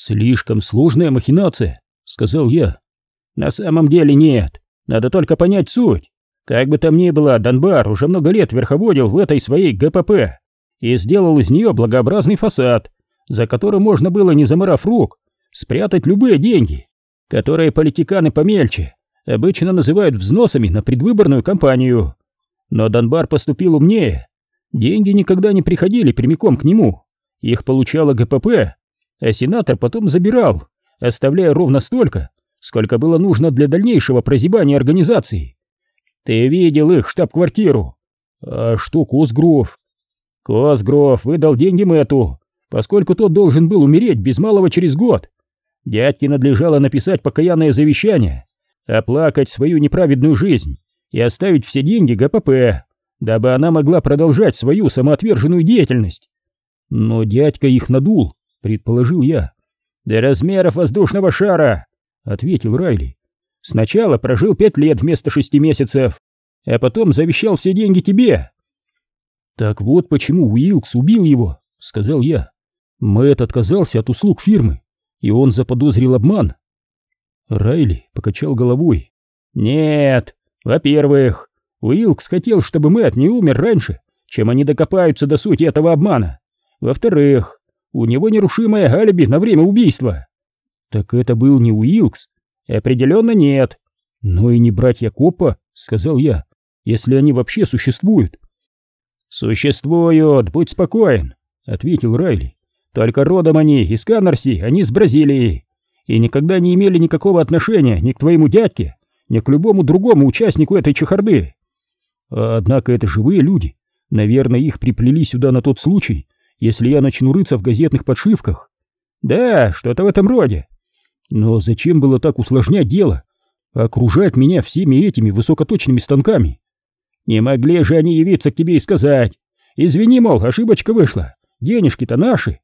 Слишком сложная махинация, сказал я. На самом деле нет, надо только понять суть. Как бы там ни было, Донбар уже много лет верховодил в этой своей ГПП и сделал из нее благообразный фасад, за которым можно было, не заморав рук, спрятать любые деньги, которые политиканы помельче обычно называют взносами на предвыборную кампанию. Но Донбар поступил умнее. Деньги никогда не приходили прямиком к нему. Их получала ГПП, а сенатор потом забирал, оставляя ровно столько, сколько было нужно для дальнейшего прозябания организации. Ты видел их штаб-квартиру? А что Косгров? Косгров выдал деньги Мэту, поскольку тот должен был умереть без малого через год. Дядьке надлежало написать покаянное завещание, оплакать свою неправедную жизнь и оставить все деньги ГПП, дабы она могла продолжать свою самоотверженную деятельность. Но дядька их надул, предположил я. До размеров воздушного шара, ответил Райли. Сначала прожил пять лет вместо шести месяцев, а потом завещал все деньги тебе. Так вот почему Уилкс убил его, сказал я. Мэтт отказался от услуг фирмы, и он заподозрил обман. Райли покачал головой. Нет, во-первых, Уилкс хотел, чтобы Мэтт не умер раньше, чем они докопаются до сути этого обмана. Во-вторых, у него нерушимое алиби на время убийства. Так это был не Уилкс? Определенно нет. Но и не братья Копа, сказал я, если они вообще существуют. Существуют, будь спокоен, ответил Райли. Только родом они из Канарси, они из Бразилии. И никогда не имели никакого отношения ни к твоему дядьке, ни к любому другому участнику этой чехарды. Однако это живые люди. Наверное, их приплели сюда на тот случай, если я начну рыться в газетных подшивках. Да, что-то в этом роде. Но зачем было так усложнять дело? Окружать меня всеми этими высокоточными станками? Не могли же они явиться к тебе и сказать. Извини, мол, ошибочка вышла. Денежки-то наши.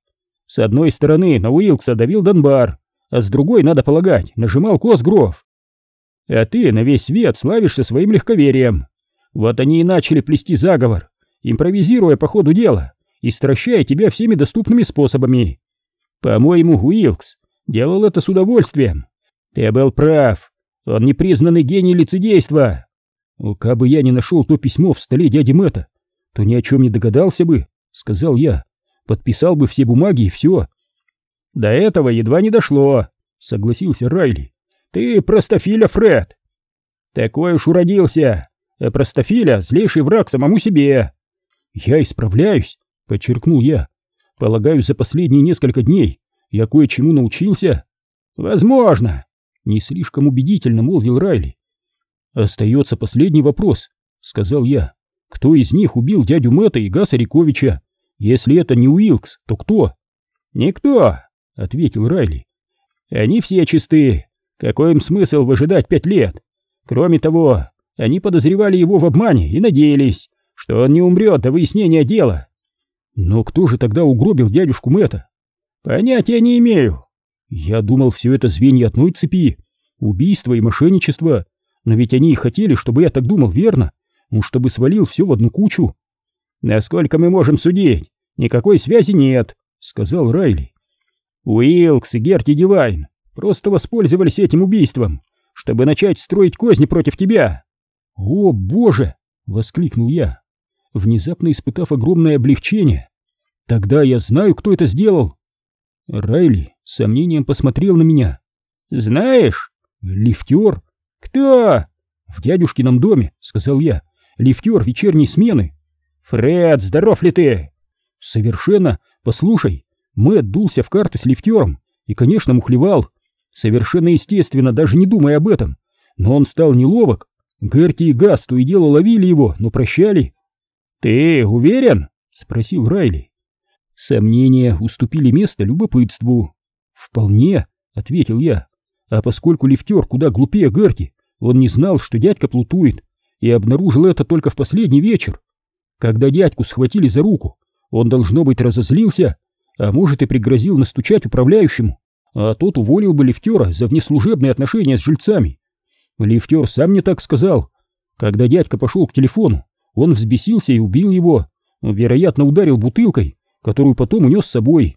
С одной стороны на Уилкса давил Донбар, а с другой, надо полагать, нажимал Косгров. А ты на весь свет славишься своим легковерием. Вот они и начали плести заговор, импровизируя по ходу дела и стращая тебя всеми доступными способами. По-моему, Уилкс делал это с удовольствием. Ты был прав, он непризнанный гений лицедейства. Как бы я не нашел то письмо в столе дяди Мэтта, то ни о чем не догадался бы, сказал я. Подписал бы все бумаги и все. До этого едва не дошло, согласился Райли. Ты простофиля, Фред. Такой уж уродился. А простофиля злейший враг самому себе. Я исправляюсь, подчеркнул я. Полагаю, за последние несколько дней я кое-чему научился. Возможно, не слишком убедительно молвил Райли. Остается последний вопрос, сказал я. Кто из них убил дядю Мэтта и Гаса Риковича? Если это не Уилкс, то кто? Никто, ответил Райли. Они все чисты. Какой им смысл выжидать пять лет? Кроме того, они подозревали его в обмане и надеялись, что он не умрет до выяснения дела. Но кто же тогда угробил дядюшку Мэтта? Понятия не имею. Я думал, все это звенья одной цепи. Убийство и мошенничество. Но ведь они и хотели, чтобы я так думал, верно? Ну, чтобы свалил все в одну кучу. Насколько мы можем судить, никакой связи нет, сказал Райли. Уилкс и Герти Дивайн просто воспользовались этим убийством, чтобы начать строить козни против тебя. О, боже! воскликнул я, внезапно испытав огромное облегчение. Тогда я знаю, кто это сделал. Райли с сомнением посмотрел на меня. Знаешь? Лифтер. Кто? В дядюшкином доме, сказал я. Лифтер вечерней смены. Фред, здоров ли ты? Совершенно. Послушай, Мэтт дулся в карты с лифтером и, конечно, мухлевал. Совершенно естественно, даже не думая об этом. Но он стал неловок. Герти и Газ то и дело ловили его, но прощали. «Ты уверен?» — спросил Райли. Сомнения уступили место любопытству. «Вполне», — ответил я. А поскольку лифтер куда глупее Герти, он не знал, что дядька плутует, и обнаружил это только в последний вечер. Когда дядьку схватили за руку, он, должно быть, разозлился а может и пригрозил настучать управляющему, а тот уволил бы лифтера за внеслужебные отношения с жильцами. Лифтер сам мне так сказал. Когда дядька пошел к телефону, он взбесился и убил его, вероятно, ударил бутылкой, которую потом унес с собой.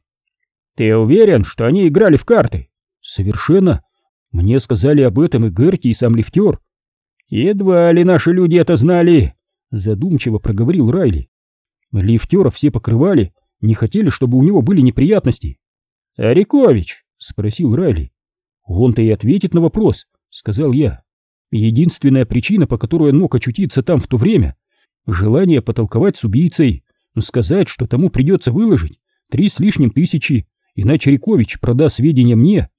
Ты уверен, что они играли в карты? Совершенно. Мне сказали об этом и Герти, и сам лифтер. Едва ли наши люди это знали, задумчиво проговорил Райли. Лифтера все покрывали, не хотели, чтобы у него были неприятности. А Рикович? спросил Райли. Он-то и ответит на вопрос, сказал я. Единственная причина, по которой он мог очутиться там в то время, желание потолковать с убийцей, сказать, что тому придется выложить три с лишним тысячи, иначе Рикович продаст сведения мне.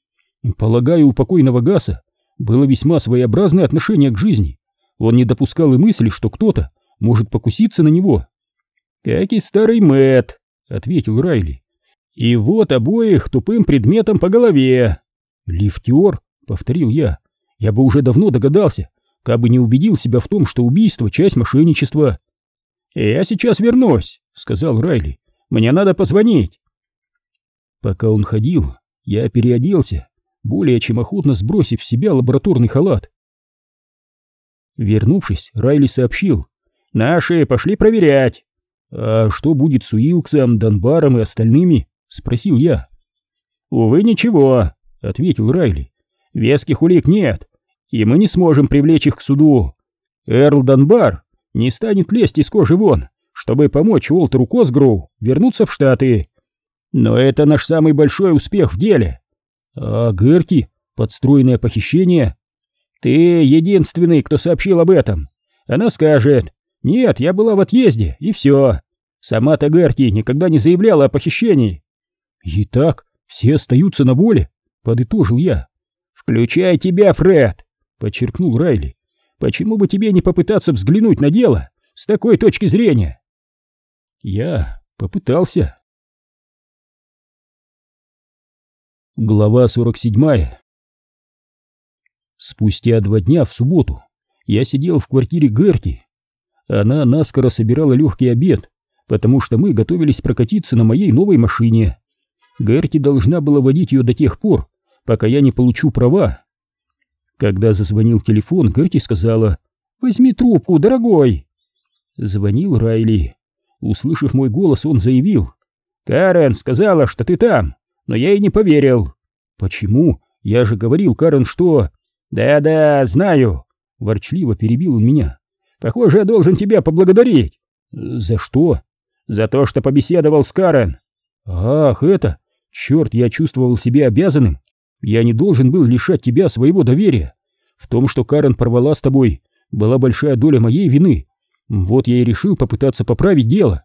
Полагаю, у покойного Гаса было весьма своеобразное отношение к жизни. Он не допускал и мысли, что кто-то может покуситься на него. «Как и старый Мэтт», — ответил Райли. «И вот обоих тупым предметом по голове». «Лифтер», — повторил я. «Я бы уже давно догадался, как бы не убедил себя в том, что убийство — часть мошенничества». «Я сейчас вернусь», — сказал Райли. «Мне надо позвонить». Пока он ходил, я переоделся, более чем охотно сбросив с себя лабораторный халат. Вернувшись, Райли сообщил. «Наши пошли проверять». «А что будет с Уилксом, Донбаром и остальными?» — спросил я. «Увы, ничего», — ответил Райли. «Веских улик нет, и мы не сможем привлечь их к суду. Эрл Донбар не станет лезть из кожи вон, чтобы помочь Уолтеру Косгроу вернуться в Штаты. Но это наш самый большой успех в деле. А Герти? Подстроенное похищение? Ты единственный, кто сообщил об этом. Она скажет, нет, я была в отъезде, и все. Сама-то Герти никогда не заявляла о похищении. Итак, все остаются на воле, подытожил я. Включая тебя, Фред, подчеркнул Райли. Почему бы тебе не попытаться взглянуть на дело с такой точки зрения? Я попытался. Глава 47 Спустя два дня в субботу я сидел в квартире Герти. Она наскоро собирала легкий обед, потому что мы готовились прокатиться на моей новой машине. Герти должна была водить ее до тех пор, пока я не получу права. Когда зазвонил телефон, Герти сказала «Возьми трубку, дорогой!» Звонил Райли. Услышав мой голос, он заявил «Карен сказала, что ты там!» но я и не поверил. Почему? Я же говорил, Карен, что... Да-да, знаю, ворчливо перебил он меня. Похоже, я должен тебя поблагодарить. За что? За то, что побеседовал с Карен. Ах, это... Черт, я чувствовал себя обязанным. Я не должен был лишать тебя своего доверия. В том, что Карен порвала с тобой, была большая доля моей вины. Вот я и решил попытаться поправить дело.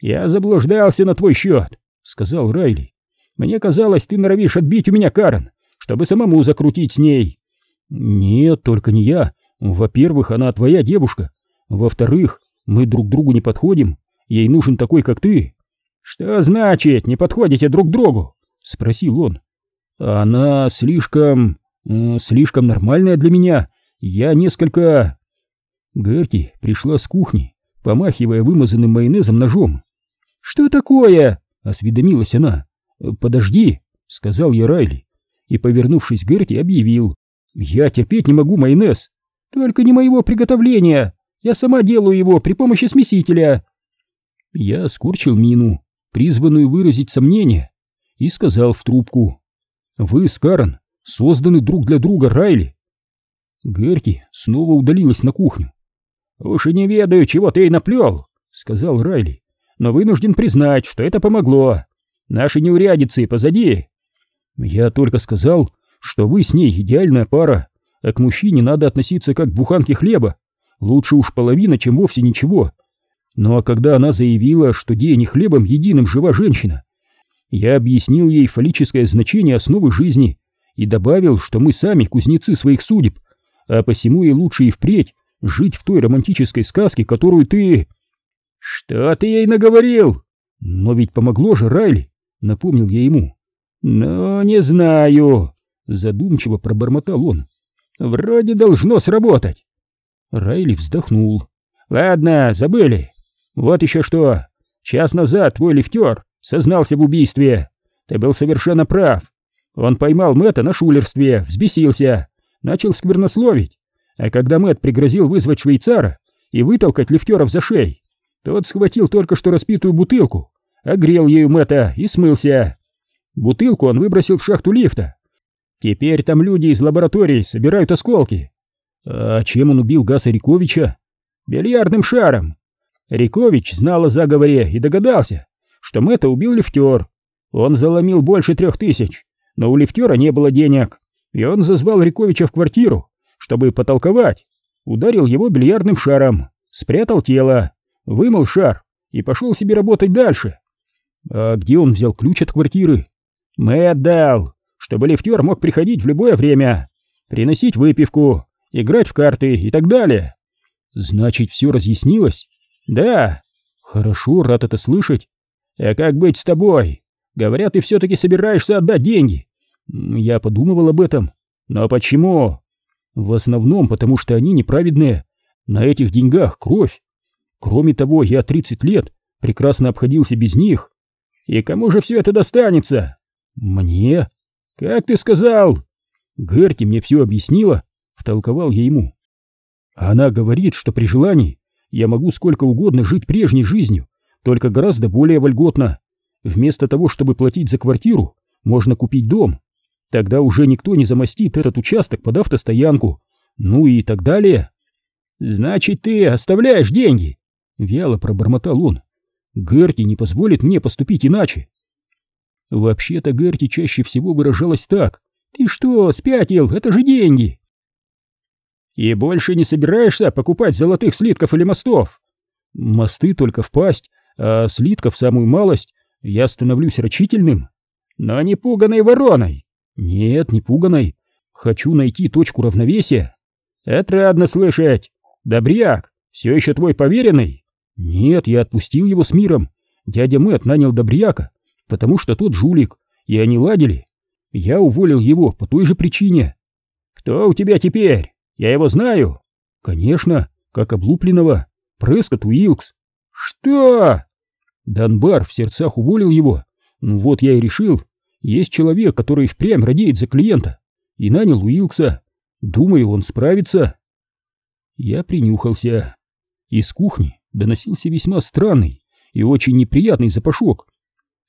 Я заблуждался на твой счет, сказал Райли. Мне казалось, ты норовишь отбить у меня Карен, чтобы самому закрутить с ней. Нет, только не я. Во-первых, она твоя девушка. Во-вторых, мы друг другу не подходим. Ей нужен такой, как ты. Что значит, не подходите друг другу? Спросил он. Она слишком... слишком нормальная для меня. Я несколько... Герти пришла с кухни, помахивая вымазанным майонезом ножом. «Что такое?» — осведомилась она. «Подожди», — сказал я Райли, и, повернувшись к Герти, объявил. «Я терпеть не могу майонез. Только не моего приготовления. Я сама делаю его при помощи смесителя». Я скорчил мину, призванную выразить сомнение, и сказал в трубку. «Вы с Карен созданы друг для друга, Райли». Герти снова удалилась на кухню. «Уж и не ведаю, чего ты ей наплел», — сказал Райли, «но вынужден признать, что это помогло. Наши неурядицы позади. Я только сказал, что вы с ней идеальная пара, а к мужчине надо относиться как к буханке хлеба. Лучше уж половина, чем вовсе ничего. Ну а когда она заявила, что Дея не хлебом единым жива женщина, я объяснил ей фаллическое значение основы жизни и добавил, что мы сами кузнецы своих судеб, а посему и лучше и впредь жить в той романтической сказке, которую ты... Что ты ей наговорил? Но ведь помогло же, Райли. — напомнил я ему. «Но не знаю», — задумчиво пробормотал он. «Вроде должно сработать». Райли вздохнул. «Ладно, забыли. Вот еще что. Час назад твой лифтер сознался в убийстве. Ты был совершенно прав. Он поймал Мэтта на шулерстве, взбесился, начал сквернословить. А когда Мэтт пригрозил вызвать швейцара и вытолкать лифтеров за шеей, тот схватил только что распитую бутылку огрел ею Мэтта и смылся. Бутылку он выбросил в шахту лифта. Теперь там люди из лаборатории собирают осколки. А чем он убил Гаса Риковича? Бильярдным шаром. Рикович знал о заговоре и догадался, что Мэтта убил лифтер. Он заломил больше трех тысяч, но у лифтера не было денег, и он зазвал Риковича в квартиру, чтобы потолковать. Ударил его бильярдным шаром, спрятал тело, вымыл шар и пошел себе работать дальше. А где он взял ключ от квартиры? Мэтт дал, чтобы лифтер мог приходить в любое время, приносить выпивку, играть в карты и так далее. Значит, все разъяснилось? Да. Хорошо, рад это слышать. А как быть с тобой? Говорят, ты все-таки собираешься отдать деньги. Я подумывал об этом. Но почему? В основном, потому что они неправедные. На этих деньгах кровь. Кроме того, я 30 лет прекрасно обходился без них. И кому же все это достанется? Мне? Как ты сказал? Герти мне все объяснила, втолковал я ему. Она говорит, что при желании я могу сколько угодно жить прежней жизнью, только гораздо более вольготно. Вместо того, чтобы платить за квартиру, можно купить дом. Тогда уже никто не замостит этот участок под автостоянку. Ну и так далее. Значит, ты оставляешь деньги? Вяло пробормотал он. Герти не позволит мне поступить иначе. Вообще-то Герти чаще всего выражалась так. Ты что, спятил? Это же деньги. И больше не собираешься покупать золотых слитков или мостов? Мосты только в пасть, а слитков самую малость я становлюсь рачительным. Но не пуганой вороной. Нет, не пуганой. Хочу найти точку равновесия. Отрадно слышать. Добряк, все еще твой поверенный? Нет, я отпустил его с миром. Дядя Мэтт нанял Добряка, потому что тот жулик, и они ладили. Я уволил его по той же причине. Кто у тебя теперь? Я его знаю. Конечно, как облупленного. Прескотт Уилкс. Что? Данбар в сердцах уволил его. Ну вот я и решил. Есть человек, который впрямь радеет за клиента. И нанял Уилкса. Думаю, он справится. Я принюхался. Из кухни доносился весьма странный и очень неприятный запашок.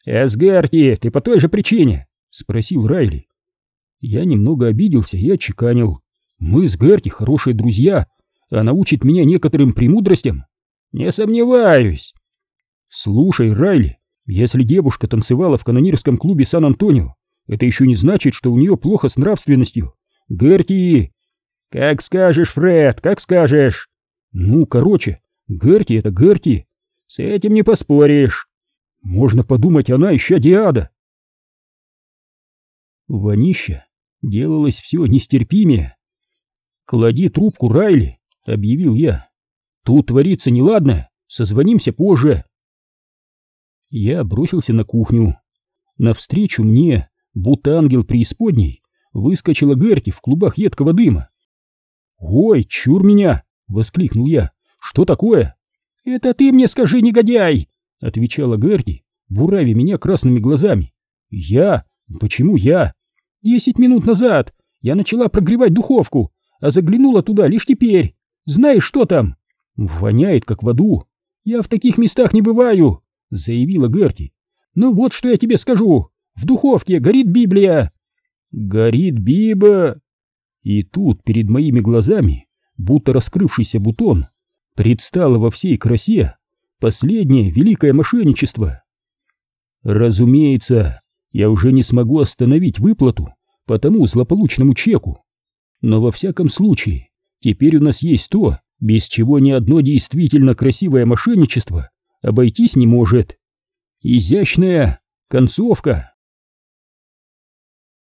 «Эсгарти, ты по той же причине?» — спросил Райли. Я немного обиделся и отчеканил. Мы с Герти хорошие друзья, она учит меня некоторым премудростям. Не сомневаюсь. Слушай, Райли, если девушка танцевала в канонирском клубе Сан-Антонио, это еще не значит, что у нее плохо с нравственностью. Герти... Как скажешь, Фред, как скажешь. Ну, короче, Герти это Герти. С этим не поспоришь. Можно подумать, она еще диада. Вонища делалось все нестерпимее. «Клади трубку, Райли!» — объявил я. «Тут творится неладно, созвонимся позже!» Я бросился на кухню. Навстречу мне, будто ангел преисподней, выскочила Герти в клубах едкого дыма. «Ой, чур меня!» — воскликнул я. «Что такое?» «Это ты мне скажи, негодяй!» — отвечала Герти, буравя меня красными глазами. «Я? Почему я?» «Десять минут назад я начала прогревать духовку, а заглянула туда лишь теперь. Знаешь, что там? Воняет, как в аду. Я в таких местах не бываю, заявила Герти. Ну вот что я тебе скажу. В духовке горит Библия. Горит Биба. И тут перед моими глазами, будто раскрывшийся бутон, предстало во всей красе последнее великое мошенничество. Разумеется, я уже не смогу остановить выплату по тому злополучному чеку, но во всяком случае, теперь у нас есть то, без чего ни одно действительно красивое мошенничество обойтись не может. Изящная концовка.